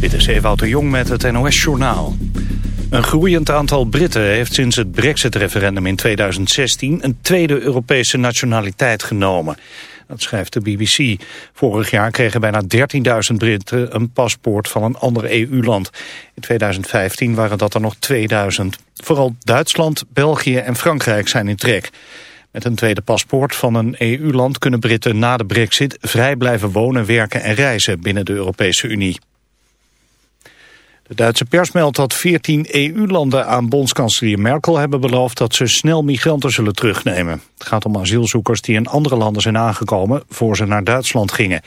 Dit is Ewout de Jong met het NOS-journaal. Een groeiend aantal Britten heeft sinds het brexit-referendum in 2016... een tweede Europese nationaliteit genomen. Dat schrijft de BBC. Vorig jaar kregen bijna 13.000 Britten een paspoort van een ander EU-land. In 2015 waren dat er nog 2.000. Vooral Duitsland, België en Frankrijk zijn in trek. Met een tweede paspoort van een EU-land kunnen Britten na de brexit vrij blijven wonen, werken en reizen binnen de Europese Unie. De Duitse pers meldt dat 14 EU-landen aan bondskanselier Merkel hebben beloofd dat ze snel migranten zullen terugnemen. Het gaat om asielzoekers die in andere landen zijn aangekomen voor ze naar Duitsland gingen.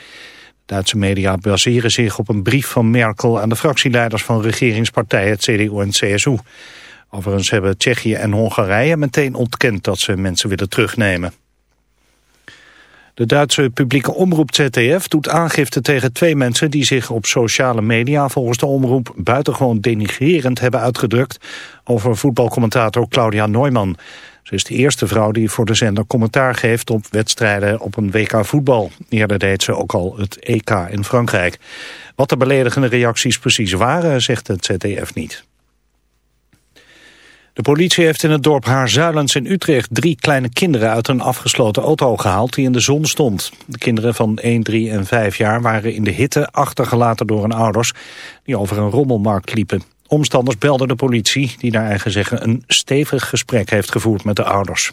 Duitse media baseren zich op een brief van Merkel aan de fractieleiders van regeringspartijen CDU en CSU. Overigens hebben Tsjechië en Hongarije meteen ontkend dat ze mensen willen terugnemen. De Duitse publieke omroep ZDF doet aangifte tegen twee mensen die zich op sociale media volgens de omroep buitengewoon denigrerend hebben uitgedrukt over voetbalcommentator Claudia Neumann. Ze is de eerste vrouw die voor de zender commentaar geeft op wedstrijden op een WK voetbal. Eerder deed ze ook al het EK in Frankrijk. Wat de beledigende reacties precies waren, zegt het ZDF niet. De politie heeft in het dorp Haarzuilens in Utrecht drie kleine kinderen uit een afgesloten auto gehaald die in de zon stond. De kinderen van 1, 3 en 5 jaar waren in de hitte achtergelaten door hun ouders die over een rommelmarkt liepen. Omstanders belden de politie die naar eigen zeggen een stevig gesprek heeft gevoerd met de ouders.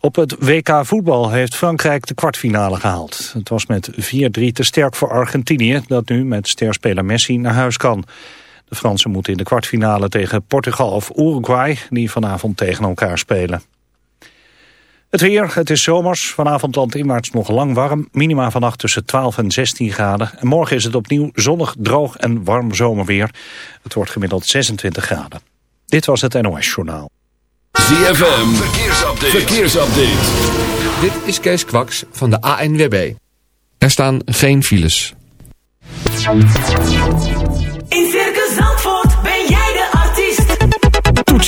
Op het WK voetbal heeft Frankrijk de kwartfinale gehaald. Het was met 4-3 te sterk voor Argentinië dat nu met sterspeler Messi naar huis kan. De Fransen moeten in de kwartfinale tegen Portugal of Uruguay... die vanavond tegen elkaar spelen. Het weer, het is zomers. Vanavond landinwaarts nog lang warm. Minima vannacht tussen 12 en 16 graden. En morgen is het opnieuw zonnig, droog en warm zomerweer. Het wordt gemiddeld 26 graden. Dit was het NOS Journaal. ZFM, verkeersupdate. verkeersupdate. Dit is Kees Kwaks van de ANWB. Er staan geen files.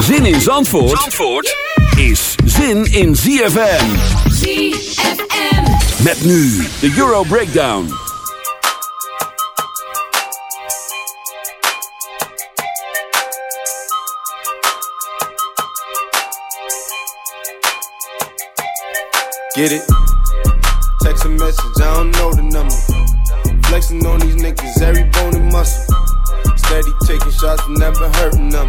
Zin in Zandvoort, Zandvoort is zin in ZFM. ZFM. Met nu de Euro Breakdown. Get it? Text a message, I don't know the number. Flexing on these niggas, every bone and muscle. Steady taking shots, never hurting them.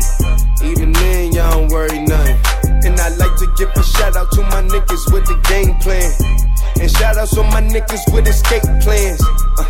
Even then, y'all don't worry nothing. And I like to give a shout out to my niggas with the game plan. And shout outs to my niggas with escape plans. Uh,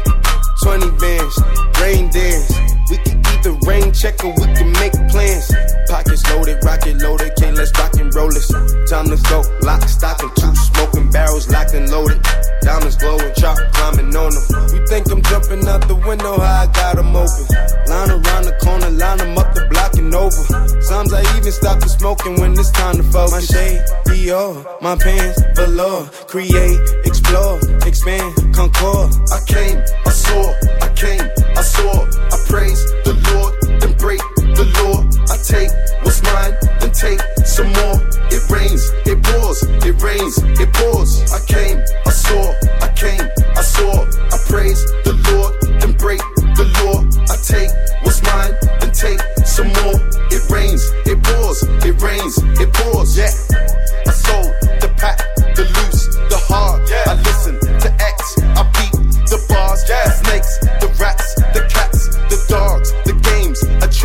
20 bands, rain dance. We can either rain check or we can make plans. Pockets loaded, rocket loaded, can't let's rock and roll this. Time to go, lock, stock, and two smoking barrels locked and loaded. Diamonds glowing, chop climbing on them. You think I'm jumping out the window, how I got them open. Line around the corner, line them up the block and over. Sometimes I even stop the smoking when it's time to focus. My shade, Dior, my pants, below. Create, explore, expand, concord. I came, I saw, I came, I saw. I praise the Lord, then break the law. I take what's mine, then take some more. It rains, it pours, it rains, it pours. I came, I saw, I came, I saw. I praise the Lord, then break the law. I take what's mine, then take some more. It rains, it pours, it rains, it pours. Yeah, I sold the pack, the loose, the hard. Yeah. I listen to X, I beat the bars, yeah. snakes, the rats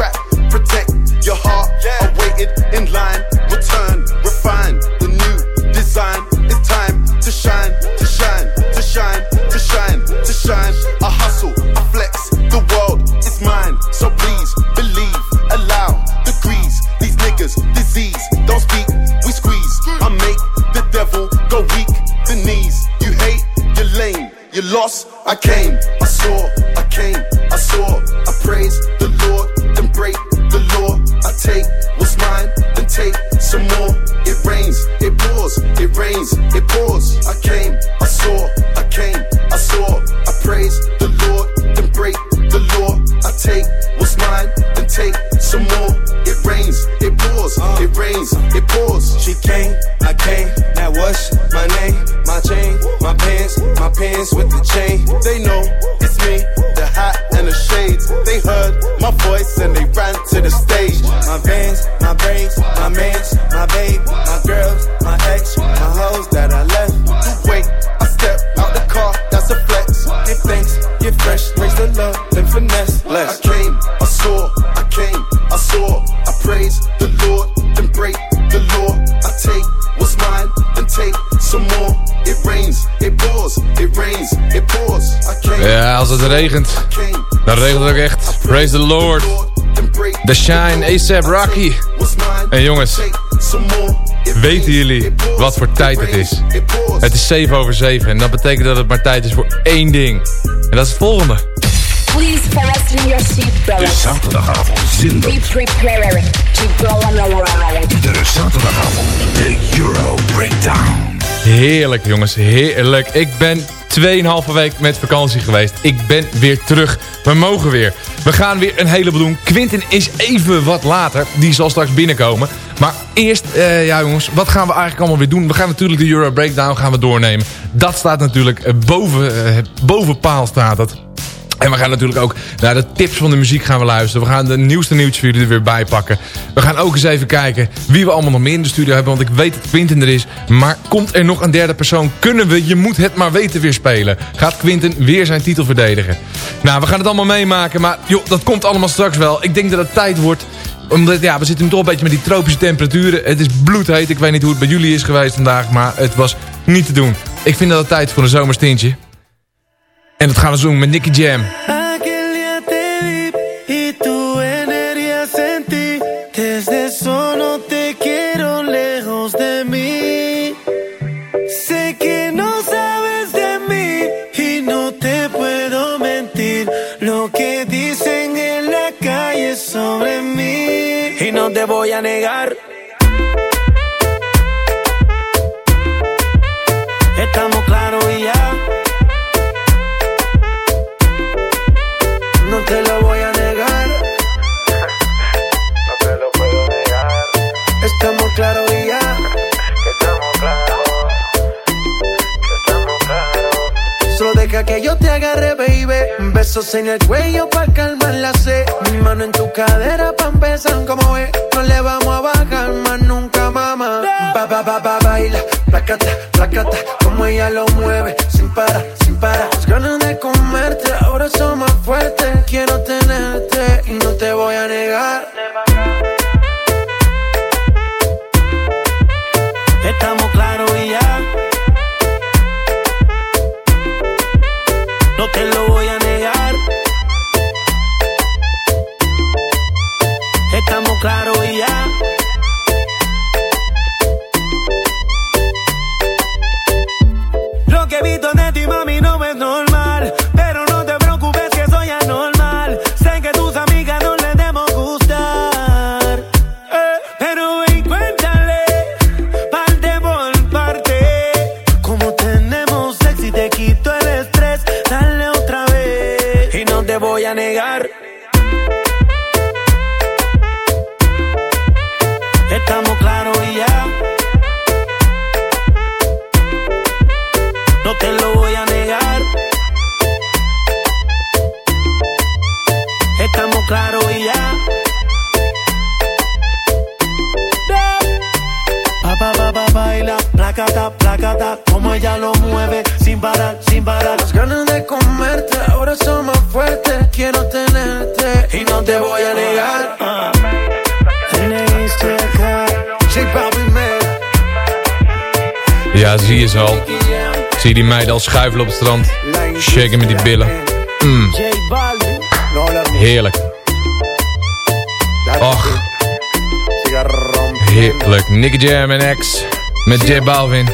trap, regent, dan regent het ook echt. Praise the Lord. The Shine, ASAP Rocky. En jongens, weten jullie wat voor tijd het is? Het is 7 over 7 en dat betekent dat het maar tijd is voor één ding. En dat is het volgende. Please fasten your seatbelts. Zaterdagavond zinloos. Be prepared to go on a ride. Iedere zaterdagavond de Euro Breakdown. Heerlijk jongens, heerlijk. Ik ben 2,5 week met vakantie geweest. Ik ben weer terug. We mogen weer. We gaan weer een heleboel doen. Quinten is even wat later. Die zal straks binnenkomen. Maar eerst, eh, ja jongens, wat gaan we eigenlijk allemaal weer doen? We gaan natuurlijk de Euro Breakdown gaan we doornemen. Dat staat natuurlijk eh, boven, eh, boven paal staat het. En we gaan natuurlijk ook naar de tips van de muziek gaan we luisteren. We gaan de nieuwste nieuwtjes jullie er weer bij pakken. We gaan ook eens even kijken wie we allemaal nog meer in de studio hebben. Want ik weet dat Quinten er is. Maar komt er nog een derde persoon? Kunnen we, je moet het maar weten, weer spelen? Gaat Quinten weer zijn titel verdedigen? Nou, we gaan het allemaal meemaken. Maar joh, dat komt allemaal straks wel. Ik denk dat het tijd wordt omdat, ja, we zitten nu toch een beetje met die tropische temperaturen. Het is bloedheet. Ik weet niet hoe het bij jullie is geweest vandaag. Maar het was niet te doen. Ik vind dat het tijd voor een zomerstintje. En dat gaan we doen met Nicky Jam. Aquel día te vi y tu energía sentí. Desde eso no te quiero lejos de mí. Sé que no sabes de mí y no te puedo mentir. Lo que dicen en la calle sobre mí. Y no te voy a negar. Besos en el cuello pa' calmar la sed. Mi mano en tu cadera pa' empezar como es. No le vamos a bajar más nunca, mamá. Ba, ba, ba, ba, baila. Placata, placata. Como ella lo mueve. Sin parar, sin parar. Las ganas de comerte. Ahora son más fuertes. Quiero tenerte y no te voy a negar. Estamos claros y ya. Strand. Shaken met die billen. Mm, heerlijk. Och, heerlijk. Nicky Jam en X met J Balvin.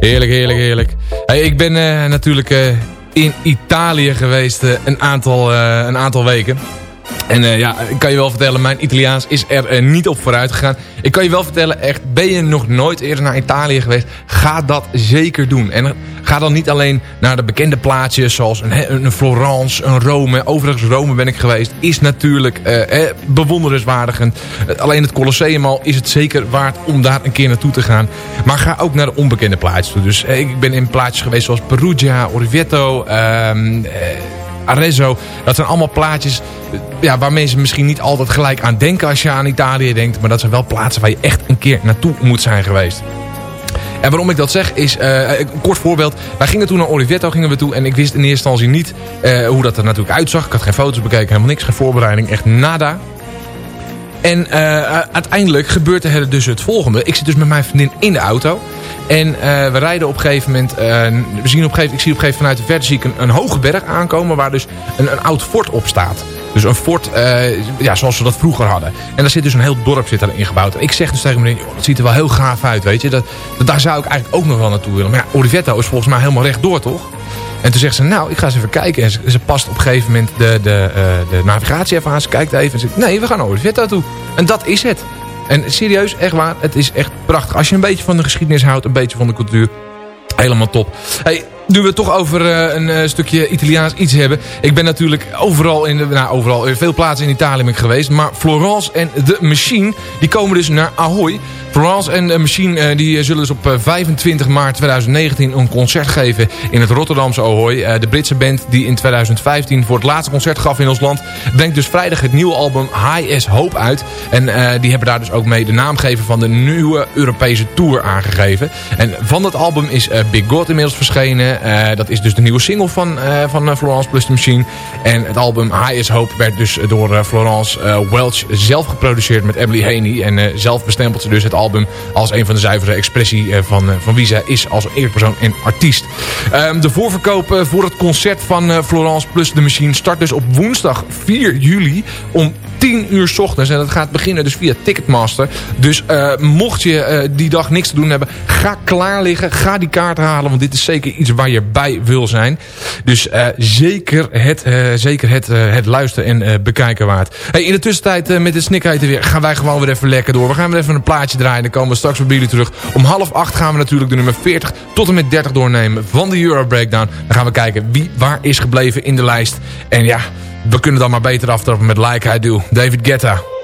Heerlijk, heerlijk, heerlijk. Hey, ik ben eh, natuurlijk eh, in Italië geweest eh, een, aantal, een aantal weken. En ja, ik kan je wel vertellen, mijn Italiaans is er niet op vooruit gegaan. Ik kan je wel vertellen, echt, ben je nog nooit eerder naar Italië geweest? Ga dat zeker doen. En ga dan niet alleen naar de bekende plaatsjes zoals een, Florence, een Rome. Overigens, Rome ben ik geweest. Is natuurlijk eh, bewonderenswaardig. En, eh, alleen het Colosseum al is het zeker waard om daar een keer naartoe te gaan. Maar ga ook naar de onbekende plaatsjes toe. Dus eh, ik ben in plaatjes geweest zoals Perugia, Orvieto... ehm, eh, Arezzo. Dat zijn allemaal plaatjes ja, waar mensen misschien niet altijd gelijk aan denken als je aan Italië denkt. Maar dat zijn wel plaatsen waar je echt een keer naartoe moet zijn geweest. En waarom ik dat zeg is, eh, een kort voorbeeld. Wij gingen toen naar Olivetto gingen we toe en ik wist in eerste instantie niet eh, hoe dat er natuurlijk uitzag. Ik had geen foto's bekeken, helemaal niks, geen voorbereiding, echt nada. En eh, uiteindelijk gebeurde er dus het volgende. Ik zit dus met mijn vriendin in de auto. En eh, we rijden op een gegeven moment... eh, we zien op gegeven, ik zie op een gegeven moment vanuit de verte zie ik een, een hoge berg aankomen... waar dus een, een oud fort op staat. Dus een fort eh, ja, zoals we dat vroeger hadden. En daar zit dus een heel dorp zit gebouwd. En ik zeg dus tegen joh, dat ziet er wel heel gaaf uit, weet je. Dat, daar zou ik eigenlijk ook nog wel naartoe willen. Maar ja, Olivetto is volgens mij helemaal rechtdoor, toch? En toen zegt ze, nou, ik ga eens even kijken. En ze, ze past op een gegeven moment de, de, eh, de navigatie even aan. Ze kijkt even en zegt, nee, we gaan naar Olivetto toe. En dat is het. En serieus, echt waar, het is echt prachtig. Als je een beetje van de geschiedenis houdt, een beetje van de cultuur. Helemaal top. Hey, nu we het toch over eh, een eh, stukje Italiaans iets hebben. Ik ben natuurlijk overal in, de, nou overal, veel plaatsen in Italië ben ik geweest. Maar Florence en The Machine, die komen dus naar Ahoy. Florence en The Machine eh, die zullen dus op eh, 25 maart 2019 een concert geven in het Rotterdamse Ahoy. De Britse band die in 2015 voor het laatste concert gaf in ons land... brengt dus vrijdag het nieuwe album High as Hope uit. En die hebben daar dus ook mee de naamgever van de nieuwe Europese Tour aangegeven. En van dat album is Big God inmiddels verschenen. Eh, dat is dus de nieuwe single van, eh, van eh, Florence plus The Machine. En het album High as Hope werd dus door Florence Welch zelf geproduceerd met Emily Haney. En zelf bestempelt ze dus het album als een van de zuivere expressie van, van wie zij is als eerpersoon en artiest. Ehm, de voorverkoop voor het concert van Florence plus The Machine start dus op woensdag 4 juli om 10 uur 's ochtends. En dat gaat beginnen dus via Ticketmaster. Dus eh, mocht je eh, die dag niks te doen hebben, ga klaar liggen. Ga die kaart halen, want dit is zeker iets waar je bij wil zijn. Dus eh, zeker het, zeker het, het luisteren en bekijken waard. Hey, in de tussentijd met de snikheiten weer gaan wij gewoon weer even lekker door. We gaan weer even een plaatje draaien. Dan komen we straks bij jullie terug. Om half acht gaan we natuurlijk de nummer 40 tot en met 30 doornemen van de Euro Breakdown. Dan gaan we kijken wie waar is gebleven in de lijst. En ja, we kunnen dan maar beter aftrappen met Like I Do. David Guetta.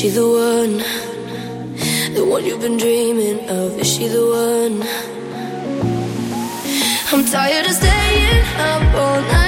She the one? The one you've been dreaming of? Is she the one? I'm tired of staying up all night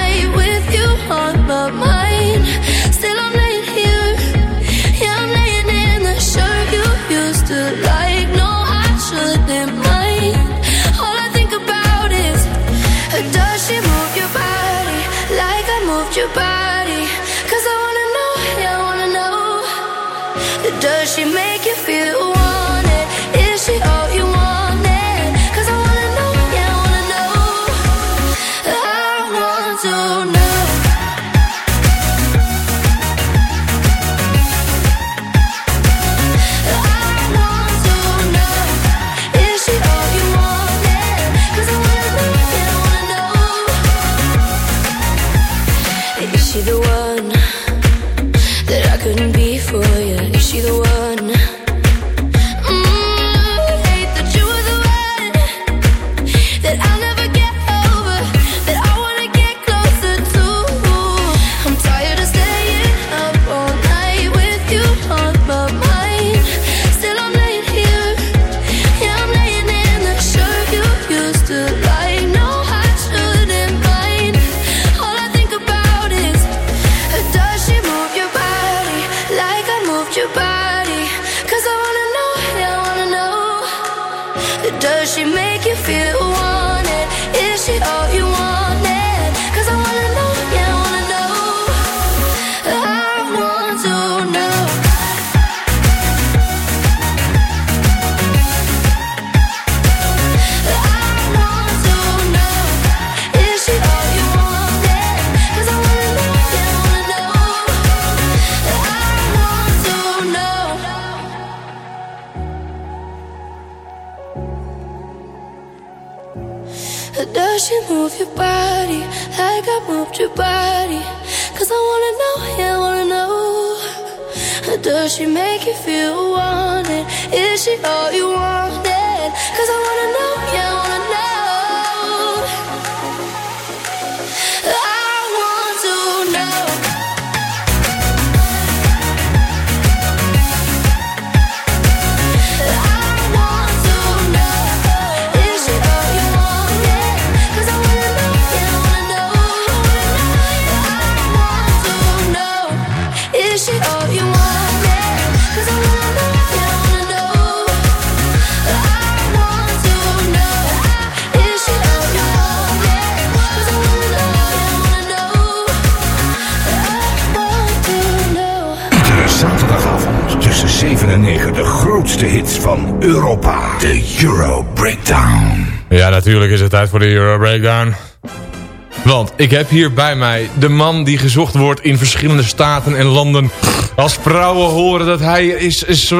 I moved your body? Cause I wanna know, yeah, I wanna know. Does she make you feel wanted? Is she all you wanted? 7 en 9 de grootste hits van Europa. De Euro Breakdown. Ja, natuurlijk is het tijd voor de Euro Breakdown. Want ik heb hier bij mij de man die gezocht wordt in verschillende staten en landen. Als vrouwen horen dat hij is, is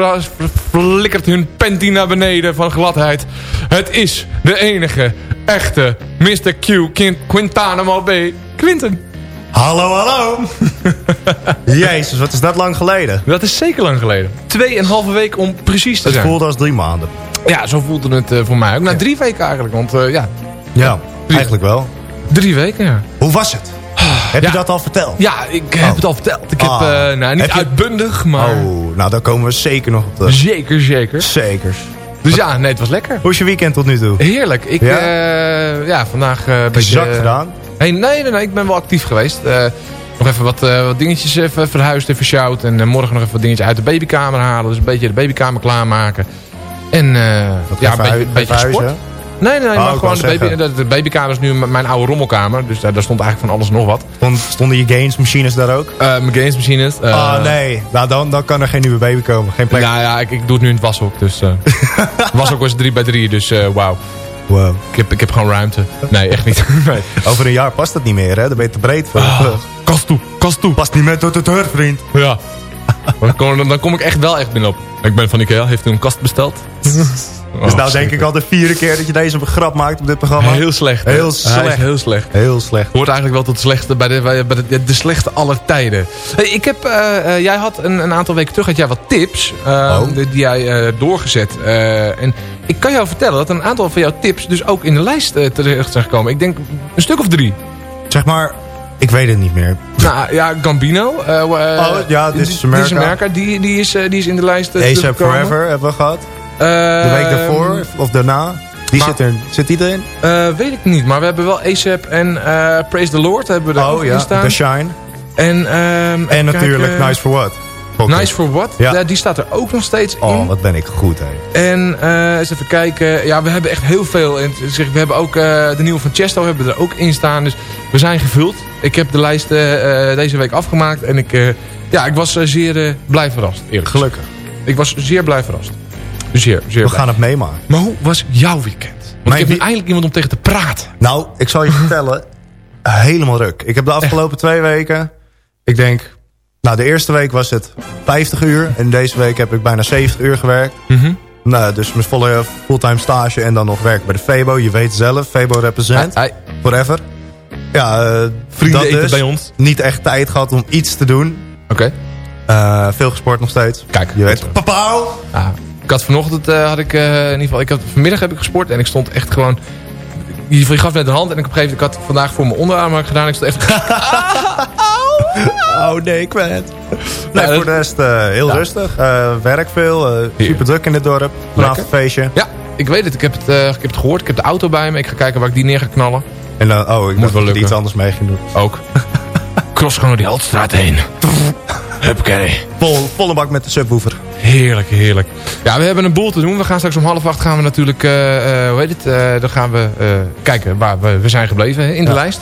flikkert hun panty naar beneden van gladheid. Het is de enige, echte Mr. Q, Quint- Quintanamo B. Quinten. Hallo, hallo. Jezus, wat is dat lang geleden? Dat is zeker lang geleden. Tweeënhalve week om precies te Het zijn. voelde als drie maanden. Ja, zo voelde het eh, voor mij ook. Nou, drie weken eigenlijk, want eh, ja, Ja, eigenlijk wel. drie weken, ja. Hoe was het? Heb je dat al verteld? Ja, ik heb het al verteld. Ik heb, Ah. eh, nou, niet Heb je- uitbundig, maar Oh, nou daar komen we zeker nog op terug. zeker, zeker. Zeker. Dus ja, nee, het was lekker. Hoe is je weekend tot nu toe? Heerlijk. Ik, Ja? ja, ja vandaag beetje... zak eh, gedaan? Hey, nee, nee, nee, ik ben wel actief geweest. Eh, nog even wat, eh, wat dingetjes even verhuisd, even sjouwd. En eh, morgen nog even wat dingetjes uit de babykamer halen. Dus een beetje de babykamer klaarmaken. En eh, ja, een beetje, beetje gesport. Nee, nee, nee, Oh, maar gewoon de, baby, de, de babykamer is nu mijn oude rommelkamer. Dus daar, daar stond eigenlijk van alles en nog wat. Stond- Stonden je gamesmachines daar ook? Mijn gamesmachines. eh, Ah nee, nou, dan, dan kan er geen nieuwe baby komen. Geen plek. Nou ja, ik, ik doe het nu in het washok. Dus, eh washok was 3 bij 3 dus wauw. Wow. Ik heb, ik heb gewoon ruimte. Nee, echt niet. nee. Over een jaar past dat niet meer, hè? Dan ben je te breed voor. Ah, kast toe, kast toe. Past niet meer tot het heur, vriend. Ja. Dan kom, dan kom ik echt wel echt binnenop. Ik ben van Ikea, heeft u een kast besteld? Dus nou denk ik al de vierde keer dat je deze grap maakt op dit programma. Heel slecht. hè? Heel slecht. heel slecht. Heel slecht. Hoort eigenlijk wel tot de slechte, bij de, bij de, de, slechte aller tijden. Hey, ik heb, eh, eh, jij had een, een aantal weken terug had jij wat tips eh, Oh. die, die jij eh, doorgezet. Eh, en ik kan jou vertellen dat een aantal van jouw tips dus ook in de lijst terecht zijn gekomen. Ik denk een stuk of drie. Zeg maar, Ik weet het niet meer. Nou ja, Gambino. Oh, ja, This is America. Die, die, is, die is in de lijst. ASAP teruggekomen. Forever hebben we gehad. De week daarvoor of daarna. Die maar- zit, er, zit die erin? eh, weet ik niet, maar we hebben wel ASAP en eh, Praise the Lord hebben we er ook Oh ja, in staan. The Shine. En, ehm, En natuurlijk kijken. Nice for What. Nice for What? Ja. Ja, die staat er ook nog steeds in. Oh, wat ben ik goed, hè. En eh, eens even kijken. Ja, we hebben echt heel veel. En zeg, we hebben ook de nieuwe van Chesto hebben we er ook in staan. Dus we zijn gevuld. Ik heb de lijst deze week afgemaakt. En ik, ja, ik was zeer blij verrast. Eerlijk. Gelukkig. Ik was zeer blij verrast. Zeer, zeer We gaan het meemaken. Maar hoe was jouw weekend? Want ik heb eindelijk iemand om tegen te praten. Nou, ik zal je vertellen. Helemaal ruk. Ik heb de afgelopen twee weken... Ik denk... Nou, de eerste week was het 50 uur. En deze week heb ik bijna 70 uur gewerkt. Mhm. Nou, dus mijn volle fulltime stage en dan nog werk bij de Febo. Je weet zelf, Febo represent. Ai, Forever. Ja, eh, Vrienden dat eten dus. bij ons. Niet echt tijd gehad om iets te doen. Oké. Eh, veel gesport nog steeds. Kijk. Je weet, papau! Ah, ik had vanochtend, eh, had ik eh, in ieder geval, ik had, vanmiddag heb ik gesport en ik stond echt gewoon, je, je gaf net een hand en ik op een gegeven moment, ik had vandaag voor mijn onderarm gedaan, ik stond echt, Oh nee, kwijt. Nee, voor de rest eh, heel Ja. rustig. Eh, werk veel. eh, super druk in het dorp. Vanavond feestje. ja, ik weet het, ik heb het, eh, ik heb het gehoord, ik heb de auto bij me, ik ga kijken waar ik die neer ga knallen. En dan, oh, ik Moet wel dat iets anders mee ging doen. Ook. Cross gewoon door die Haltstraat heen. Huppakee. Vol, volle bak met de subwoofer. Heerlijk, heerlijk. Ja, we hebben een boel te doen. We gaan straks om half acht gaan we natuurlijk, eh, eh, hoe heet het, eh, dan gaan we kijken waar we, we zijn gebleven in de Ja. lijst.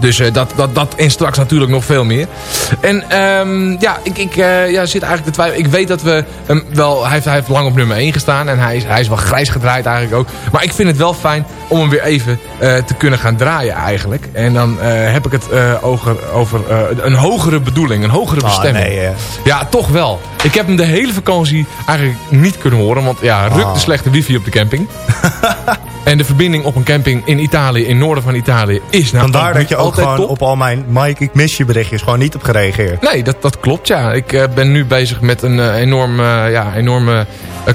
Dus eh, dat, dat, dat en straks natuurlijk nog veel meer. En ehm, ja, ik, ik eh, ja, zit eigenlijk te twijfelen. Ik weet dat we hem wel... Hij heeft, hij heeft lang op nummer 1 gestaan. En hij is, hij is wel grijs gedraaid eigenlijk ook. Maar ik vind het wel fijn om hem weer even eh, te kunnen gaan draaien eigenlijk. En dan heb ik het over, over een hogere bedoeling. Een hogere Ah, bestemming. nee, eh. Ja, toch wel. Ik heb hem de hele vakantie eigenlijk niet kunnen horen. Want ja, ruk Ah. de slechte wifi op de camping. en de verbinding op een camping in Italië, in noorden van Italië, is nou Vandaar dat je ook gewoon top. op al mijn Mike, ik mis je berichtjes gewoon niet op gereageerd. Nee, dat, dat klopt, ja. Ik eh, ben nu bezig met een eh, enorm, eh, ja, enorme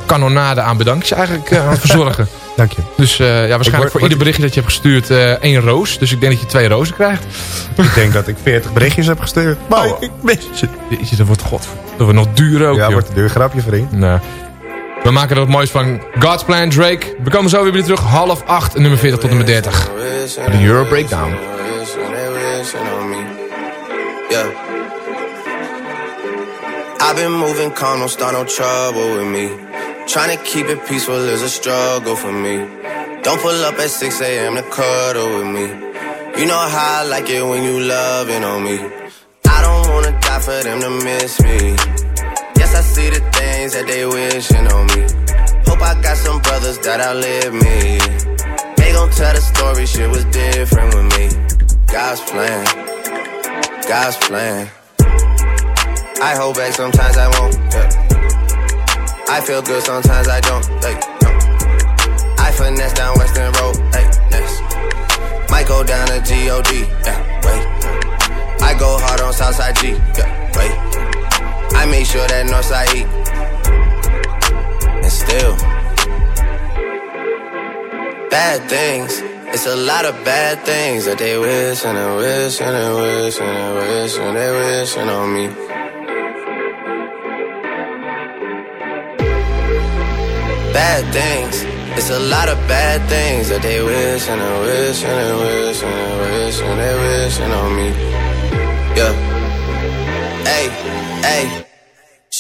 kanonade aan bedankjes eigenlijk aan het verzorgen. Dank je. Dus ja, waarschijnlijk word- voor ieder berichtje dat je hebt gestuurd één roos. Dus ik denk dat je twee rozen krijgt. Ik denk dat ik 40 berichtjes heb gestuurd. Mike, ik mis je. Jeetje, dat wordt god, dat wordt nog duur ook, Ja, joh. wordt een duur grapje, vriend. Nou, we maken er wat moois van. God's Plan, Drake. We komen zo weer bij terug. Half acht, nummer 40 tot en met 30. De Euro Breakdown. Yeah. I've been moving calm, don't start no trouble with me. Trying to keep it peaceful is a struggle for me. Don't pull up at 6 a.m. to cuddle with me. You know how I like it when you loving on me. I don't wanna die for them to miss me. See the things that they wishing on me. Hope I got some brothers that outlive me. They gon' tell the story, shit was different with me. God's plan, God's plan. I hold back, sometimes I won't. Yeah. I feel good, sometimes I don't. Like, no. I finesse down Western Road. Hey, next. Might go down to God. Yeah, wait. I go hard on Southside G. Yeah, wait. I make sure that Northside eat. And still, bad things. It's a lot of bad things that they wish and they wish and they wish and they wish and they wishing on me. Bad things. It's a lot of bad things that they wish and they wish and they wish and they wish and they wishing on me. Yeah. Hey, hey.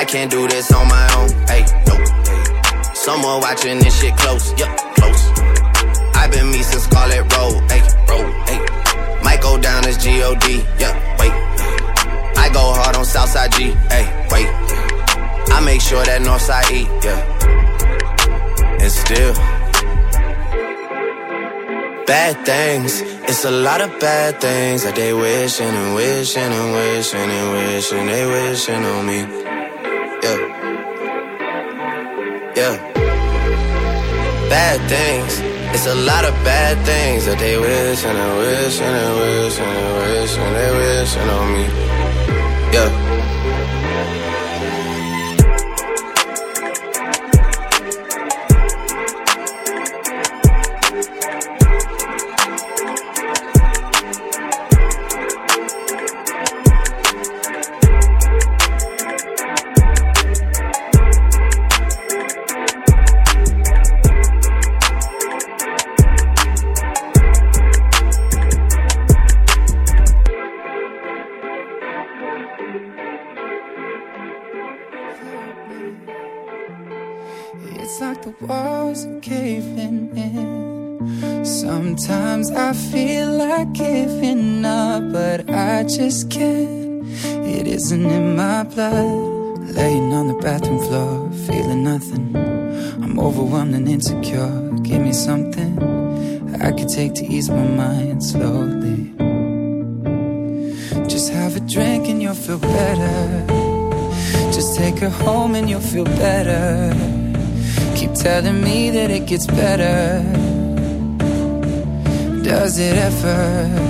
I can't do this on my own. Hey, no. Someone watching this shit close. Yup, close. I've been me since Scarlet Road. Hey, road. Hey. Might go down as God. Yeah, wait. I go hard on Southside G. Hey, wait. I make sure that Northside eat. Yeah. And still. Bad things, it's a lot of bad things that they wishing and wishing and wishing and wishing they wishing on me. Yeah. Bad things, it's a lot of bad things that they wishing and wishing and wishing and wishing they wishing on me. Yeah. Blood. Laying on the bathroom floor, feeling nothing. I'm overwhelmed and insecure. Give me something I could take to ease my mind slowly. Just have a drink and you'll feel better. Just take her home and you'll feel better. Keep telling me that it gets better. Does it ever?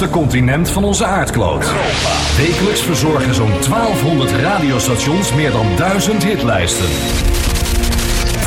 Hitgevoeligste continent van onze aardkloot. Wekelijks verzorgen zo'n 1200 radiostations meer dan 1000 hitlijsten.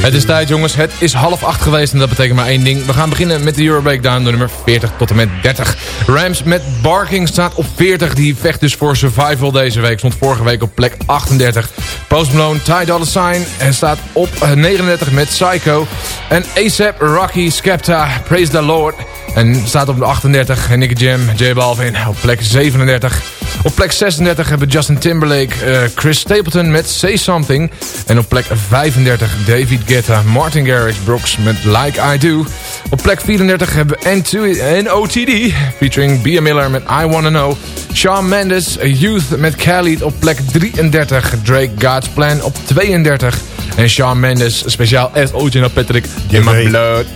Het is tijd jongens, het is half acht geweest en dat betekent maar één ding. We gaan beginnen met de Euro Breakdown, de nummer 40 tot en met 30. Rams met Barking staat op 40, die vecht dus voor survival deze week. Stond vorige week op plek 38. Post Malone, Ty Dolla Sign en staat op 39 met Psycho. En ASAP, Rocky, Skepta, Praise the Lord... En staat op de 38 en Nicky Jam, J Balvin op plek 37. Op plek 36 hebben Justin Timberlake, eh, Chris Stapleton met Say Something. En op plek 35 David Guetta, Martin Garrix, Brooks met Like I Do. Op plek 34 hebben we N2 en OTD featuring Bia Miller met I Wanna Know. Shawn Mendes, Youth met Khalid op plek 33. Drake God's Plan op 32. En Shawn Mendes, speciaal original Patrick, in my blood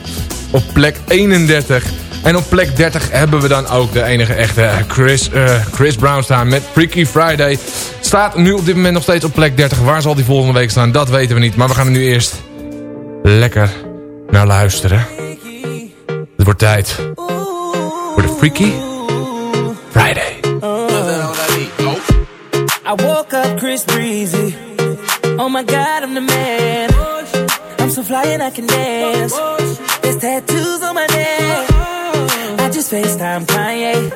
op plek 31. En op plek 30 hebben we dan ook de enige echte Chris, eh, Chris Brown staan met Freaky Friday. Staat nu op dit moment nog steeds op plek 30. Waar zal die volgende week staan? Dat weten we niet. Maar we gaan er nu eerst lekker naar luisteren. Het wordt tijd voor de Freaky Friday. I woke up Chris Breezy. Oh my god, I'm the man. I'm so fly and I can dance. There's tattoos on my neck. Just FaceTime Kanye.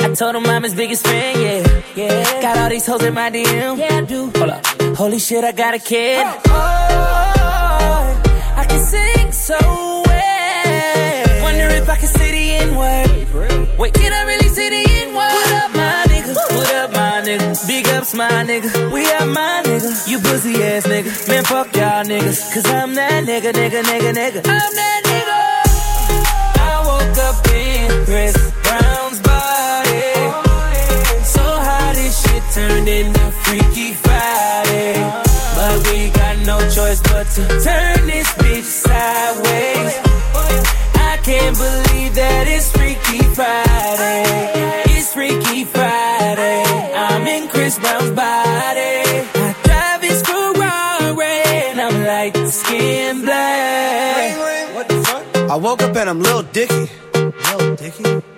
I told him I'm his biggest fan, yeah. yeah. Got all these hoes in my DM. Yeah, I do. Hold up. Holy shit, I got a kid. Oh, oh I can sing so well. Wonder if I can say the N word. Wait, can I really say the N word? What up, my nigga? What up, my nigga? Big ups, my nigga. We are my nigga. You pussy ass nigga. Man, fuck y'all niggas. Cause I'm that nigga, nigga, nigga, nigga. I'm that nigga. Woke up in Chris Brown's body. So how this shit turned into Freaky Friday. But we got no choice but to turn this bitch sideways. I can't believe that it's Freaky Friday. It's Freaky Friday. I'm in Chris Brown's body. I drive his Ferrari and I'm like skin I woke up and I'm Lil Dicky. Lil Dicky?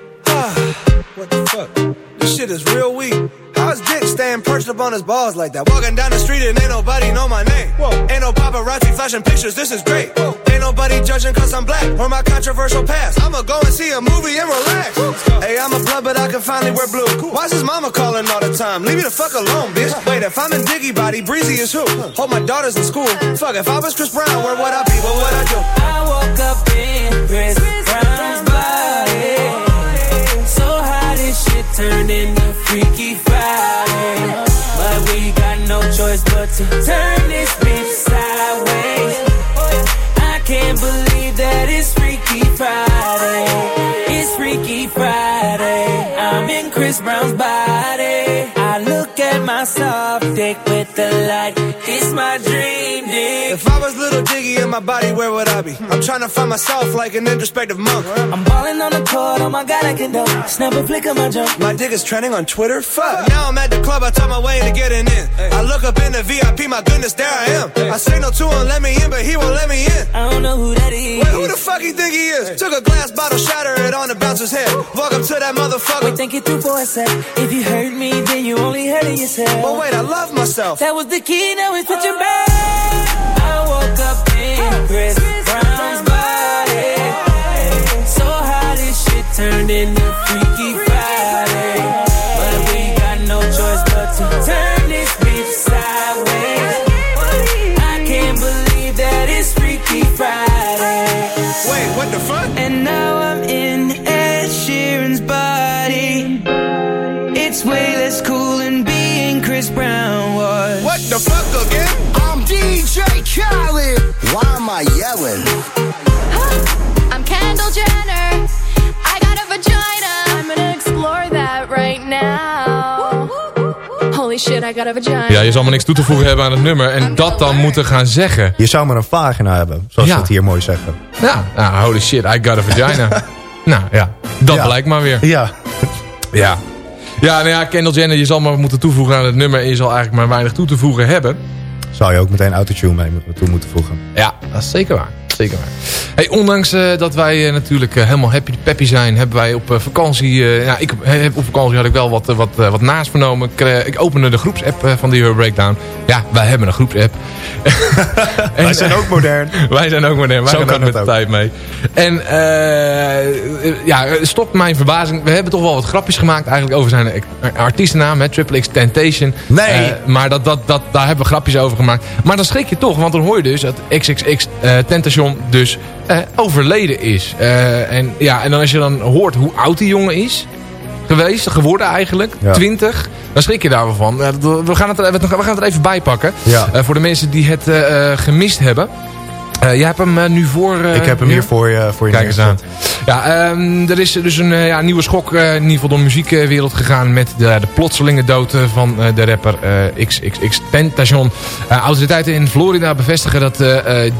This shit is real weak. How's Dick staying perched up on his balls like that? Walking down the street and ain't nobody know my name. Whoa. Ain't no paparazzi flashing pictures, this is great. Whoa. Ain't nobody judging cause I'm black or my controversial past. I'ma go and see a movie and relax. Hey, I'm a blood, but I can finally wear blue. Why's his mama calling all the time? Leave me the fuck alone, bitch. Wait, if I'm in Diggy Body, Breezy is who? Hold my daughters in school. Fuck, if I was Chris Brown, where would I be? What would I do? I woke up in Chris Brown's body. This shit turned into Freaky Friday. But we got no choice but to turn this bitch sideways. I can't believe that it's Freaky Friday. It's Freaky Friday. I'm in Chris Brown's body. I look my soft dick with the light. It's my dream dick. If I was little Diggy in my body, where would I be? I'm trying to find myself like an introspective monk. I'm balling on the court, oh my god, I can do. Snap a flick of my jump. My dick is trending on Twitter. Fuck. Now I'm at the club, I talk my way into getting in. I look up in the VIP, my goodness, there I am. I signal to him, let me in, but he won't let me in. I don't know who that is. Wait, who the fuck you think he is? Took a glass bottle, shatter it on the bouncer's head. Walk up to that motherfucker. Wait, think it through for a sec. If you hurt me, then you only hurting yourself. But wait, I love myself. That was the key, now it's switching back. I woke up in Chris Brown's body. So how this shit turned into Freaky Chris Brown was. What the fuck again? I'm DJ Khaled. Why am I yelling? I'm Kendall Jenner. I got a vagina. I'm gonna explore that right now. Holy shit, I got a vagina. Ja, je zal maar niks toe te voegen hebben aan het nummer. En dat dan moeten gaan zeggen. Je zou maar een vagina hebben, zoals Ja. ze het hier mooi zeggen. Ja, nou, holy shit, I got a vagina. nou ja, dat Ja. blijkt maar weer. Ja. Ja. Ja, nou ja, Kendall Jenner, je zal maar moeten toevoegen aan het nummer. En je zal eigenlijk maar weinig toe te voegen hebben. Zou je ook meteen autotune mee toe moeten voegen. Ja, dat is zeker waar. Zeker waar. Hey, ondanks eh, dat wij eh, natuurlijk eh, helemaal happy peppy zijn, hebben wij op vakantie... ja, ik heb, op vakantie had ik wel wat, wat, wat naast vernomen. Ik, ik opende de groepsapp van de Euro Breakdown. Ja, wij hebben een groepsapp. En, Wij zijn ook modern. wij zijn ook modern. Wij Zo gaan ook met de tijd mee. En ja, stopt mijn verbazing. We hebben toch wel wat grapjes gemaakt eigenlijk over zijn artiestennaam. Hè, Triple X Temptation. Nee. Maar dat, dat, dat, daar hebben we grapjes over gemaakt. Maar dan schrik je toch. Want dan hoor je dus dat XXX eh Dus eh, overleden is. Eh, en, ja, en dan als je dan hoort hoe oud die jongen is geweest, geworden eigenlijk, Ja. 20. Dan schrik je daar wel van. We, gaan het, er- we gaan het er even bij pakken. Ja. Eh, voor de mensen die het gemist hebben. Eh, jij hebt hem eh, nu voor... eh, ik heb hem hier voor je, voor je Kijk eens aan. Ja, ehm, er is dus een ja, nieuwe schok in ieder geval door de muziekwereld gegaan... met de, de plotselinge dood van de rapper XXX Tentacion. Eh, autoriteiten in Florida bevestigen dat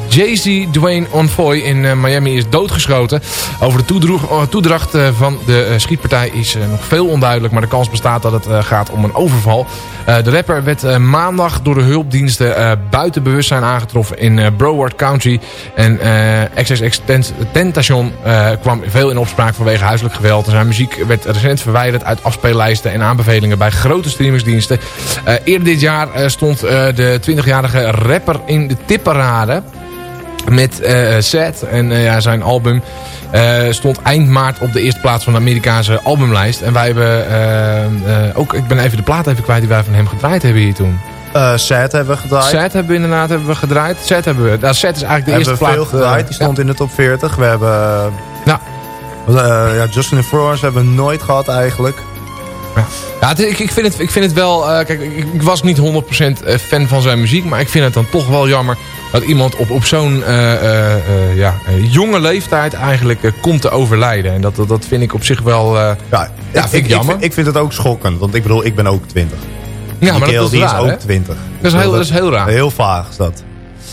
Jay-Z Dwayne Onfoy in Miami is doodgeschoten. Over de toedroeg- toedracht van de schietpartij is nog veel onduidelijk... maar de kans bestaat dat het gaat om een overval. De rapper werd maandag door de hulpdiensten buiten bewustzijn aangetroffen in Broward County. En eh, XXX Tent- Tentation eh, kwam veel in opspraak vanwege huiselijk geweld. En zijn muziek werd recent verwijderd uit afspeellijsten en aanbevelingen bij grote streamingsdiensten. Eh, eerder dit jaar stond de 20-jarige rapper in de tipparade met eh Sad. En zijn album stond eind maart op de eerste plaats van de Amerikaanse albumlijst. En wij hebben ook, ik ben even de plaat even kwijt die wij van hem gedraaid hebben hier toen. Eh Sad hebben we gedraaid. Sad hebben we inderdaad hebben we gedraaid. Sad hebben we. Nou, is eigenlijk de hebben eerste we plaat. veel gedraaid. Die stond in de top 40. We hebben... Ja. eh, ja, Justin and Florence hebben we nooit gehad eigenlijk. Ja, het- ik, ik, vind het, ik vind het wel... kijk, ik, ik was niet 100% fan van zijn muziek. Maar ik vind het dan toch wel jammer... dat iemand op, op zo'n ja, jonge leeftijd eigenlijk komt te overlijden. En dat, dat, dat vind ik op zich wel... Ja, ja, vind ik, jammer. Ik, vind het ook schokkend. Want ik bedoel, ik ben ook 20. Ja, maar dat is die raar, is hè? ook 20. Dat is heel, dat is heel raar. Heel vaag is dat.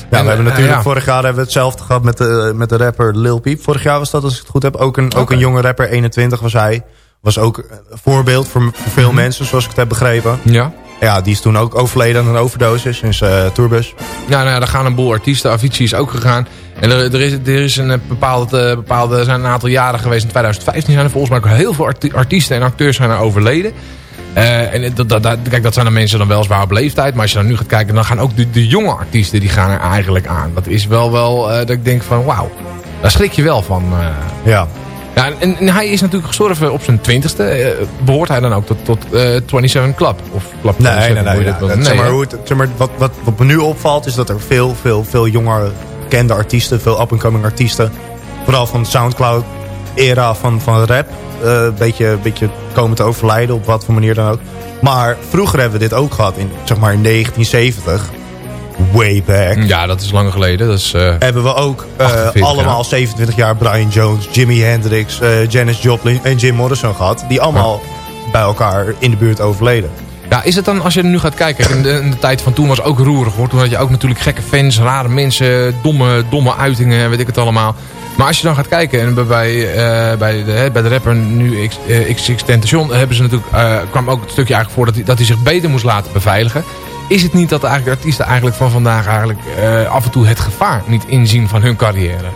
Ja, En, we hebben eh, natuurlijk ja. vorig jaar hebben we hetzelfde gehad met de, met de rapper Lil Peep. Vorig jaar was dat, als ik het goed heb, ook een, ook een jonge rapper, 21 was hij. Was ook een voorbeeld voor, voor veel mensen, zoals ik het heb begrepen. Mhm. Ja. Ja, die is toen ook overleden aan een overdosis in zijn eh, tourbus. Ja, nou daar gaan een boel artiesten. Avicii is ook gegaan. En er, er is, er is een eh, bepaalde, eh, bepaalde, zijn een aantal jaren geweest. In 2015 zijn er volgens mij ook heel veel arti- artiesten en acteurs zijn er overleden. Eh, en dat, dat, dat- kijk, dat zijn dan mensen dan weliswaar op leeftijd. Maar als je dan nu gaat kijken, dan gaan ook de, de jonge artiesten die gaan er eigenlijk aan. Dat is wel wel, eh, dat ik denk van wauw. Daar schrik je wel van. eh. Ja. Ja, en, en hij is natuurlijk gestorven op zijn twintigste. Eh, behoort hij dan ook tot, tot eh 27 Club? Of Club Nee, 27, nee, nee. dat dat- Nee, zeg maar, hè? hoe het, zeg maar, wat, wat, wat me nu opvalt is dat er veel, veel, veel jongere bekende artiesten, veel up-and-coming artiesten, vooral van de Soundcloud-era van, van rap, een beetje, beetje komen te overlijden op wat voor manier dan ook. Maar vroeger hebben we dit ook gehad, in, zeg maar in 1970, way back. Ja, dat is lang geleden. Dat is, eh, Hebben we ook eh, 48 allemaal jaar. 27 jaar Brian Jones, Jimi Hendrix, eh, Janis Joplin en Jim Morrison gehad. Die allemaal bij elkaar in de buurt overleden. Ja, is het dan, als je nu gaat kijken, in de, in de tijd van toen was ook roerig hoor. Toen had je ook natuurlijk gekke fans, rare mensen, domme, domme uitingen, weet ik het allemaal. Maar als je dan gaat kijken, en bij, bij, eh, bij, de, bij de rapper nu X, eh, XX Tentation, hebben ze natuurlijk, eh, kwam ook het stukje eigenlijk voor dat hij, dat hij zich beter moest laten beveiligen. Is het niet dat eigenlijk de artiesten eigenlijk van vandaag eigenlijk af en toe het gevaar niet inzien van hun carrière?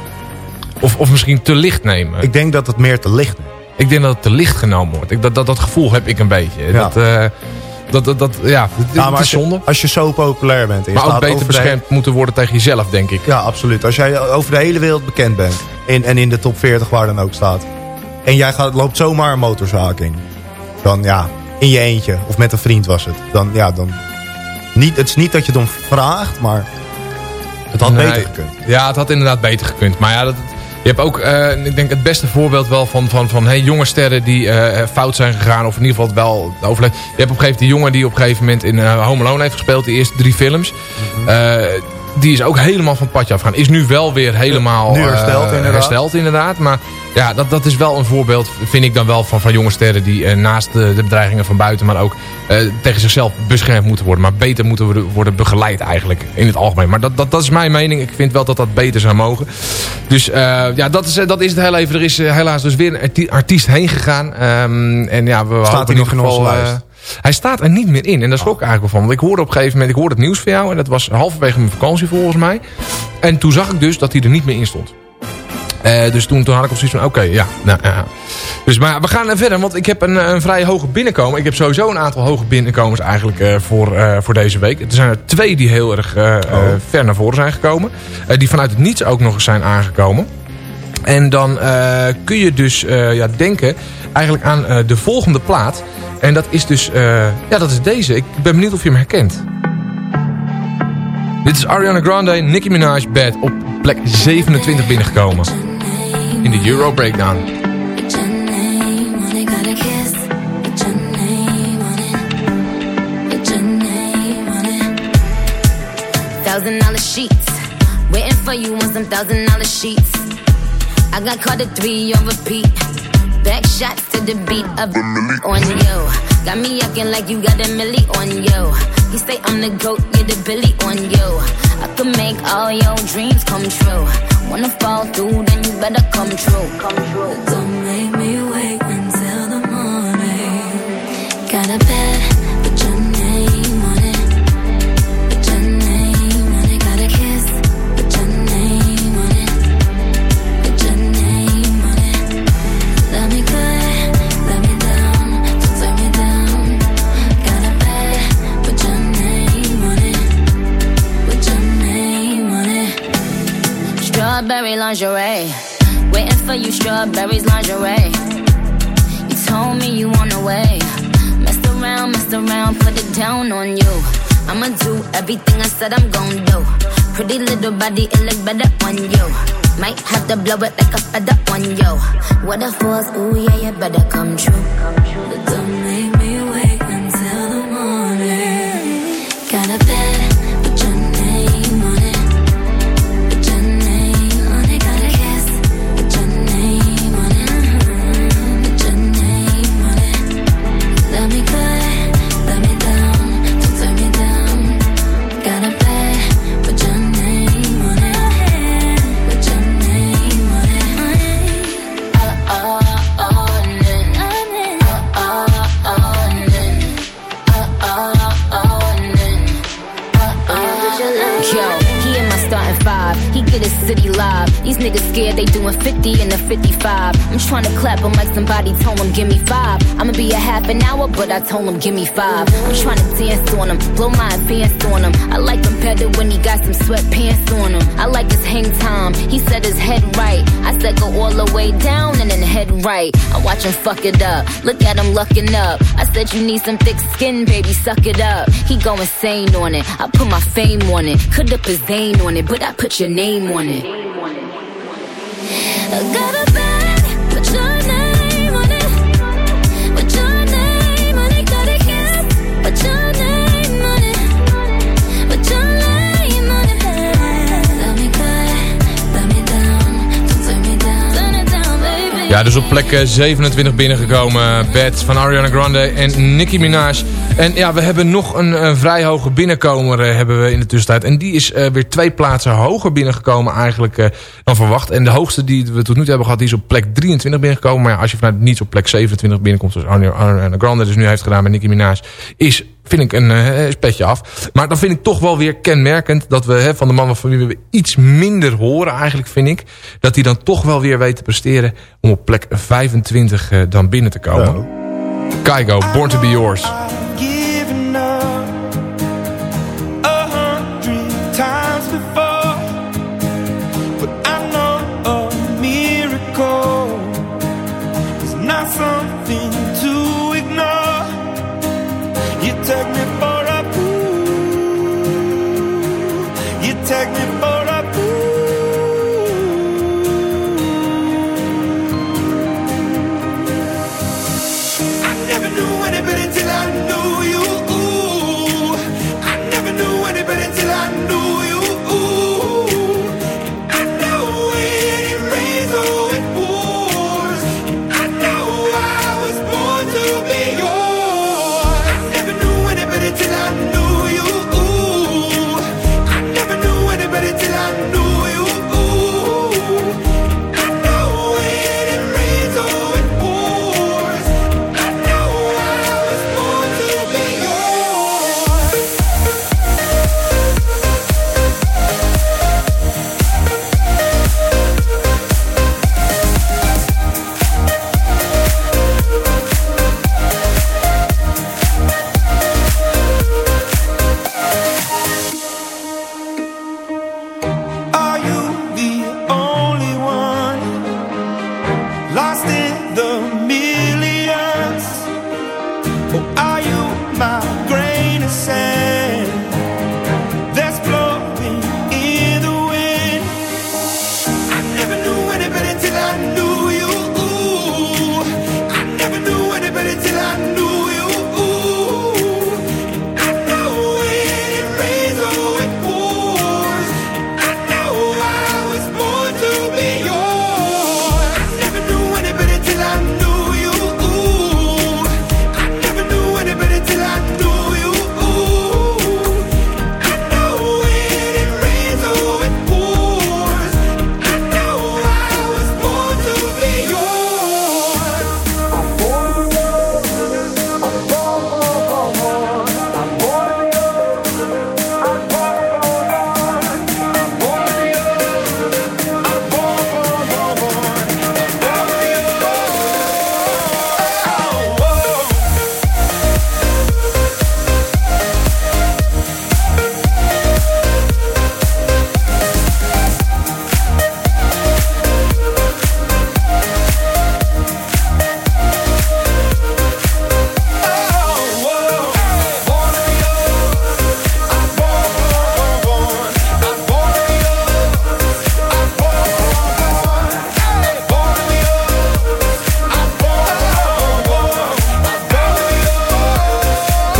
Of, of misschien te licht nemen? Ik denk dat het meer te licht is. Ik denk dat het te licht genomen wordt. Ik, dat, dat, dat gevoel heb ik een beetje. Ja. Dat, dat, dat, dat, ja, het maar is als je, zonde. als je zo populair bent... en je Maar ook beter de- beschermd moeten worden tegen jezelf, denk ik. Ja, absoluut. Als jij over de hele wereld bekend bent... In, en in de top 40 waar dan ook staat... en jij gaat, loopt zomaar een motorzaak in... dan ja, in je eentje... of met een vriend was het... dan ja, dan... Niet, het is niet dat je het om vraagt, maar... het had Nee. beter gekund. Ja, het had inderdaad beter gekund. Maar ja, dat, je hebt ook, eh, ik denk het beste voorbeeld wel van, van, van hey, jonge sterren die eh, fout zijn gegaan. Of in ieder geval wel overleefd. Je hebt op een gegeven moment die jongen die op een gegeven moment in eh, Home Alone heeft gespeeld. De eerste drie films. Mhm. Die is ook helemaal van het padje afgegaan. Is nu wel weer helemaal Nu hersteld, inderdaad. hersteld inderdaad. Maar Ja, dat, dat is wel een voorbeeld, vind ik dan wel, van, van jonge sterren... die eh, naast de, de bedreigingen van buiten, maar ook eh, tegen zichzelf beschermd moeten worden. Maar beter moeten worden, worden begeleid eigenlijk, in het algemeen. Maar dat, dat, dat is mijn mening. Ik vind wel dat dat beter zou mogen. Dus eh, ja, dat is, dat is het heel even. Er is helaas dus weer een arti- artiest heen gegaan. Ehm, en ja, we Staat hopen hij nog in onze lijst? hij staat er niet meer in. En daar schrok ik eigenlijk wel van. Want ik hoorde op een gegeven moment, ik hoorde het nieuws van jou. En dat was halverwege mijn vakantie volgens mij. En toen zag ik dus dat hij er niet meer in stond. Eh, dus toen, toen had ik op zoiets van, oké, ja, nou, ja. Dus, maar we gaan verder, want ik heb een, een vrij hoge binnenkomen. Ik heb sowieso een aantal hoge binnenkomers eigenlijk eh, voor, eh, voor deze week. Er zijn er twee die heel erg eh, ver naar voren zijn gekomen. Die vanuit het niets ook nog eens zijn aangekomen. En dan kun je dus ja, denken eigenlijk aan de volgende plaat. En dat is dus, ja, dat is deze. Ik ben benieuwd of je hem herkent. Dit is Ariana Grande, Nicki Minaj, Bad op plek 27 binnengekomen. In de Euro Breakdown. Thousand dollar sheets. Waiting for you on some thousand dollar sheets. I got caught at three on repeat. Back shots to the beat of the milli on you. Got me acting like you got a milli on you. You say I'm the goat, you're the billy on you. I could make all your dreams come true. Wanna fall through, then you better come true. Come true. Don't make me wait Strawberry lingerie, waiting for you, strawberries lingerie. You told me you on the way. Messed around, messed around, put it down on you. I'ma do everything I said I'm gon' do. Pretty little body, it look better on you. Might have to blow it like a feather on you. What a force, ooh yeah, you better come true. But These niggas scared they doing 50 and a 55. I'm trying to clap him like somebody told him, give me five. I'ma be a half an hour, but I told him, give me five. I'm trying to dance on him, blow my advance on him. I like him better when he got some sweatpants on him. I like his hang time. He said his head right. I said go all the way down and then head right. I watch him fuck it up. Look at him lucking up. I said you need some thick skin, baby, suck it up. He go insane on it. I put my fame on it. Could up his name on it, but I put your name on it. Ja, dus op plek eh, 27 binnengekomen. Bad van Ariana Grande en Nicki Minaj. En ja, we hebben nog een, een vrij hoge binnenkomer eh, hebben we in de tussentijd. En die is eh, weer twee plaatsen hoger binnengekomen eigenlijk eh, dan verwacht. En de hoogste die we tot nu toe hebben gehad, die is op plek 23 binnengekomen. Maar ja, als je vanuit niets op plek 27 binnenkomt, zoals Ariana Ariana Grande dus nu heeft gedaan met Nicki Minaj, is vind ik een petje af. Maar dan vind ik toch wel weer kenmerkend dat we hè, van de mannen van wie we iets minder horen eigenlijk vind ik. Dat die dan toch wel weer weten te presteren om op plek 25 eh, dan binnen te komen. Kaigo, Born to be Yours.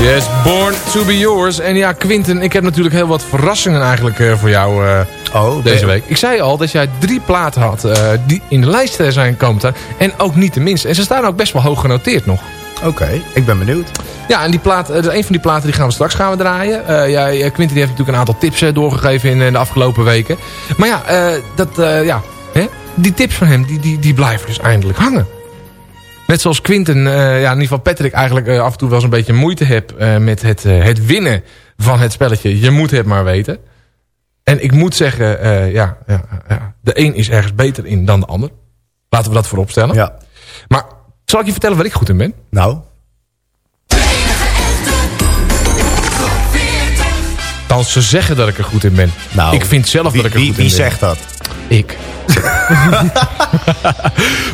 Yes, Born to be yours. En ja, Quinten, ik heb natuurlijk heel wat verrassingen eigenlijk eh, voor jou eh, oh, deze week. Ik zei al dat jij drie platen had eh, die in de lijst zijn komen staan. En ook niet de minste. En ze staan ook best wel hoog genoteerd nog. Oké, ik ben benieuwd. Ja, en die plaat, een van die platen die gaan we straks gaan we draaien. Uh, ja, Quinten die heeft natuurlijk een aantal tips doorgegeven in, de afgelopen weken. Maar ja, dat, ja hè? die tips van hem die, die, die blijven dus eindelijk hangen. Net zoals Quinten, uh, ja, in ieder geval Patrick eigenlijk uh, af en toe wel eens een beetje moeite heeft uh, met het, het winnen van het spelletje. Je moet het maar weten. En ik moet zeggen, ja, ja, ja, de een is ergens beter in dan de ander. Laten we dat voorop stellen. Ja. Maar zal ik je vertellen waar ik goed in ben? Nou. Dan ze zeggen dat ik er goed in ben. Nou, ik vind zelf wie, dat ik er wie, goed in wie ben. Wie zegt dat? Ik.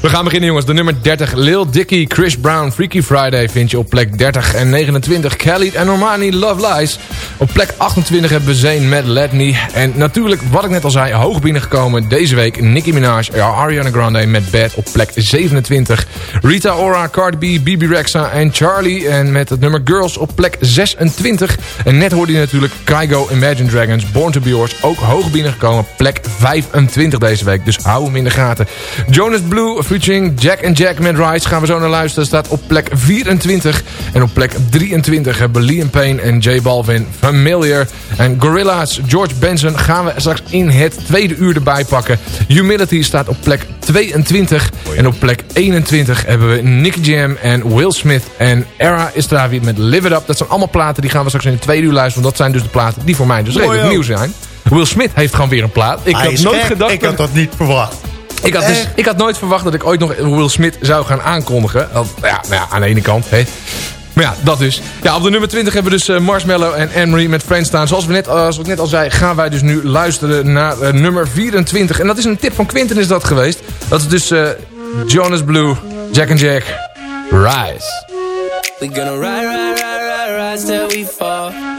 We gaan beginnen jongens. De nummer 30. Lil Dicky, Chris Brown, Freaky Friday vind je op plek 30 en 29. Khalid en Normani, Love Lies. Op plek 28 hebben we Zayn met Let. En natuurlijk, wat ik net al zei, hoog binnengekomen deze week. Nicki Minaj, Ariana Grande met Bad op plek 27. Rita Ora, Cardi B, Bibi Rexa en Charlie. En met het nummer Girls op plek 26. En net hoorde je natuurlijk Kygo, Imagine Dragons, Born to be Yours. Ook hoog binnengekomen, plek 25 deze week. Dus hou hem in de gaten. Jonas Blue featuring Jack and Jack met Rise. Gaan we zo naar luisteren. Staat op plek 24. En op plek 23 hebben Liam Payne en J Balvin Familiar. En Gorilla's George Benson gaan we straks in het tweede uur erbij pakken. Humility staat op plek 22. En op plek 21 hebben we Nicky Jam en Will Smith. En Era Istravi met Live It Up. Dat zijn allemaal platen die gaan we straks in het tweede uur luisteren. Want dat zijn dus de platen die voor mij dus redelijk nieuw zijn. Will Smith heeft gewoon weer een plaat. Ik Hij had nooit gek. gedacht... Ik had dat niet verwacht. Ik had, dus, ik had nooit verwacht dat ik ooit nog Will Smith zou gaan aankondigen. Want, ja, nou ja, aan de ene kant. Hè. Maar ja, dat dus. Ja, op de nummer 20 hebben we dus uh, Marshmallow en Anne-Marie met Friends staan. Zoals, we net, uh, zoals ik net al zei, gaan wij dus nu luisteren naar uh, nummer 24. En dat is een tip van Quinten is dat geweest. Dat is dus Jonas Blue, Jack and Jack, Rise. We gonna ride, ride, ride, ride, rise till we fall.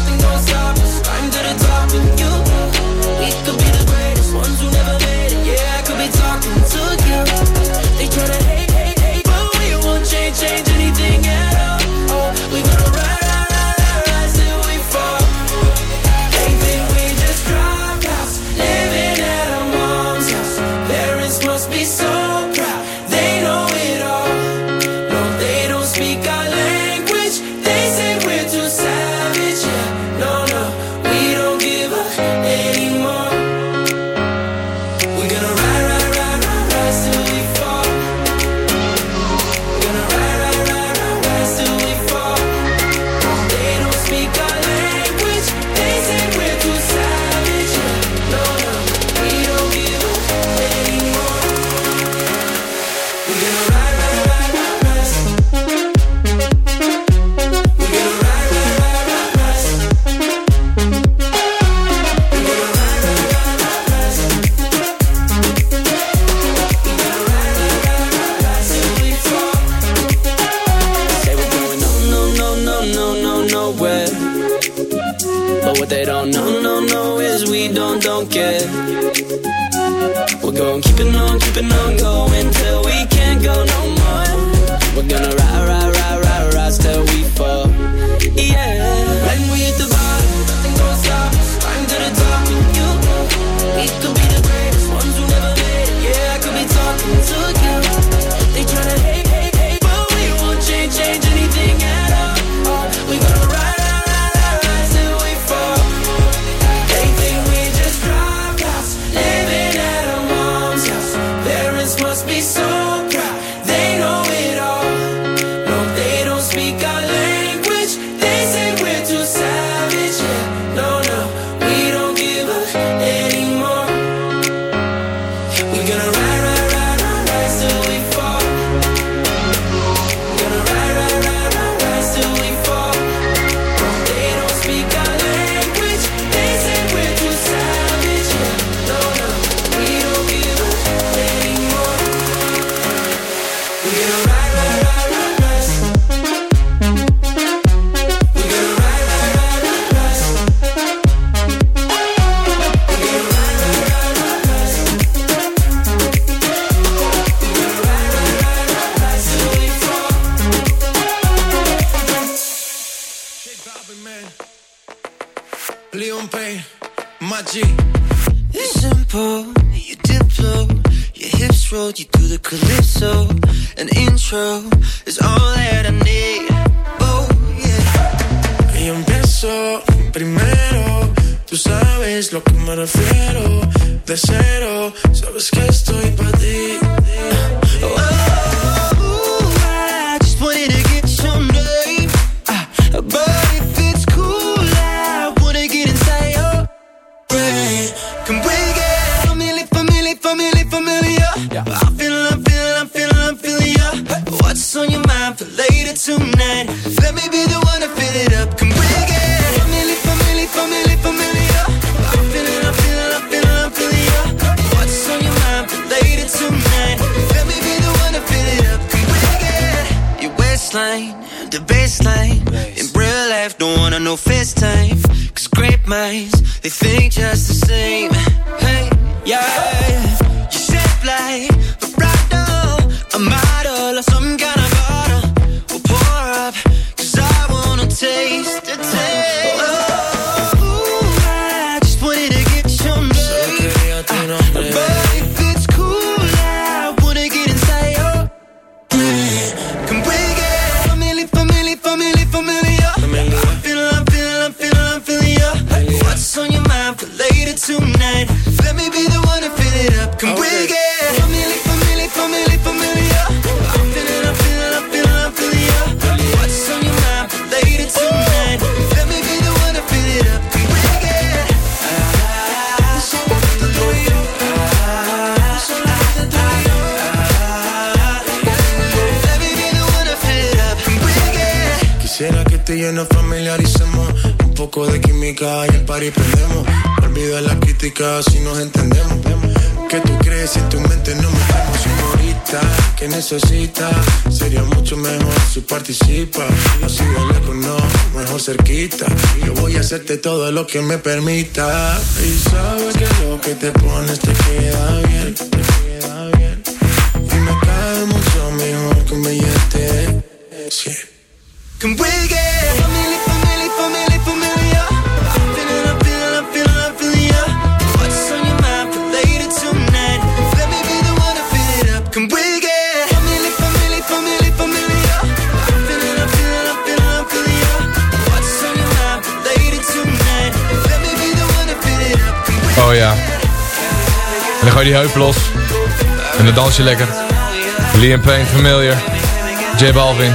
roll, you do the calypso. An intro is all that I need. Oh yeah. Y empiezo primero, tú sabes lo que me refiero. De cero, sabes que estoy para ti. Wanna FaceTime. Cause great minds, they think just the same. Un poco de química y el party prendemos. Olvida la crítica si nos entendemos. ¿Qué tú crees si en tu mente no metemos señorita? ¿Qué necesitas? Sería mucho mejor si participa. Así de lejos no, mejor cerquita. Yo voy a hacerte todo lo que me permita. Y sabes que lo que te pones te queda bien. Te queda bien. Y me cae mucho mejor que un billete. Sí. Can we get dan gooi je die heup los. En dan dans je lekker. Liam Payne, Familiar. J Balvin.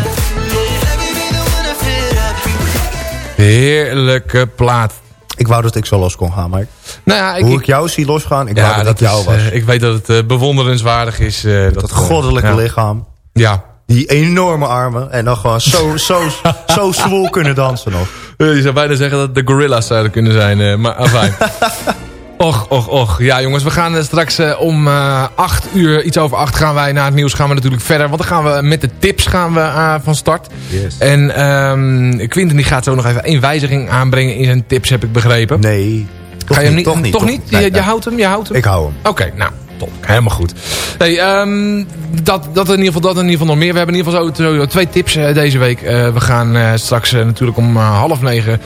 Heerlijke plaat. Ik wou dat ik zo los kon gaan, maar Nou ja, ik, hoe ik jou zie losgaan, ik ja, wou dat dat jou is, was. eh, ik weet dat het eh, bewonderenswaardig is. eh, dat, dat goddelijke ja. lichaam. Ja. Die enorme armen. En dan gewoon zo, zo, zo zwoel kunnen dansen nog. Je zou bijna zeggen dat het de gorilla's zouden kunnen zijn. maar afijn. Och, och, och. Ja jongens, we gaan eh, straks eh, om eh 8 uur, iets over 8 gaan wij naar het nieuws gaan we natuurlijk verder. Want dan gaan we met de tips gaan we, eh, van start. Yes. En ehm Quinten die gaat zo nog even één wijziging aanbrengen in zijn tips, heb ik begrepen. Nee, Ga je hem niet, toch niet, Toch toch- niet? nee, je, je nee. houdt hem? Je houdt hem? Ik hou hem. Oké, nou, top. Helemaal goed. Hey, ehm, dat, dat, in ieder geval, dat in ieder geval nog meer. We hebben in ieder geval zo, zo twee tips eh, deze week. Eh, we gaan eh, straks natuurlijk om half negen...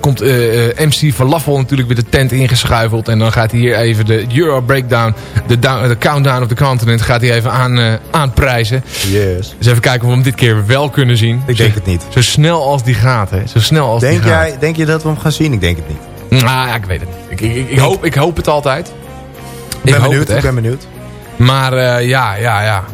komt MC Falafel natuurlijk weer de tent ingeschuiveld. En dan gaat hij hier even de Euro Breakdown... de, de Countdown of the Continent... gaat hij even aan, aanprijzen. Yes. Dus even kijken of we hem dit keer wel kunnen zien. Ik denk het niet. Zo snel als die gaat, hè. Zo snel als Denk, die gaat. jij, denk je dat we hem gaan zien? Ik denk het niet. Nou ja, ik weet het niet. Ik, ik, ik, hoop, ik hoop het altijd. Ik ben benieuwd. Ik ben benieuwd. Maar eh, ja, ja, ja.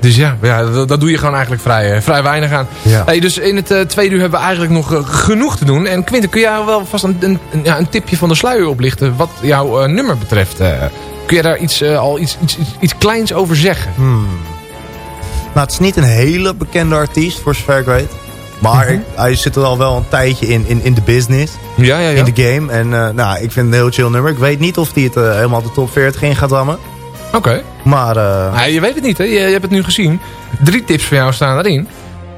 Dus ja, ja dat, dat doe je gewoon eigenlijk vrij, eh, vrij weinig aan. Ja. Hey, dus in het eh, tweede uur hebben we eigenlijk nog genoeg te doen. En Quinten, kun jij wel vast een, ja, een tipje van de sluier oplichten wat jouw nummer betreft? kun je daar iets, al iets, iets, iets, iets kleins over zeggen? Hmm. Nou, het is niet een hele bekende artiest, voor zover ik weet. Maar Mhm. ik- hij zit er al wel een tijdje in, in, in de business. Ja, ja, ja. In de game. En eh, nou, ik vind het een heel chill nummer. Ik weet niet of hij het eh, helemaal de top 40 in gaat rammen. Oké. Maar eh, Nou, je weet het niet, hè? Je, je hebt het nu gezien. Drie tips van jou staan daarin.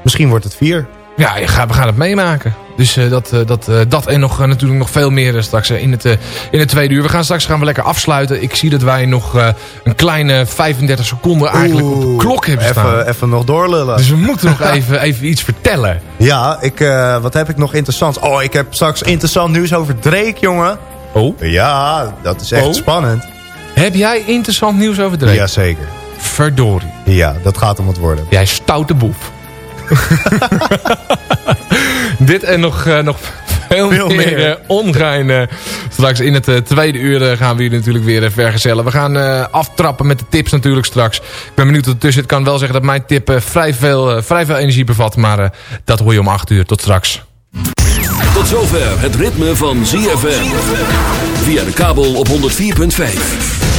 misschien wordt het vier. Ja, je gaat, we gaan het meemaken. Dus eh, dat, eh, dat, eh, dat en nog, natuurlijk nog veel meer straks in, het, in het tweede uur. We gaan straks gaan we lekker afsluiten. Ik zie dat wij nog een kleine 35 seconden eigenlijk op de klok hebben staan. Even, even nog doorlullen. Dus we moeten nog even, even iets vertellen. Ja, ik, wat heb ik nog interessants? Oh, ik heb straks interessant nieuws over Drake, jongen. Oh? Ja, dat is echt Oh? spannend. Heb jij interessant nieuws over Drake? Jazeker. Verdorie. Ja, dat gaat hem wat worden. Jij stoute boef. Dit en nog, eh, nog veel, Veel meer, meer. eh, ongein. straks in het eh, tweede uur gaan we jullie natuurlijk weer vergezellen. We gaan eh, aftrappen met de tips natuurlijk straks. Ik ben benieuwd wat er tussen zit. Ik kan wel zeggen dat mijn tip vrij, veel, vrij veel energie bevat. Maar eh, dat hoor je om 8 uur. Tot straks. Tot zover het ritme van ZFM. Via de kabel op 104.5.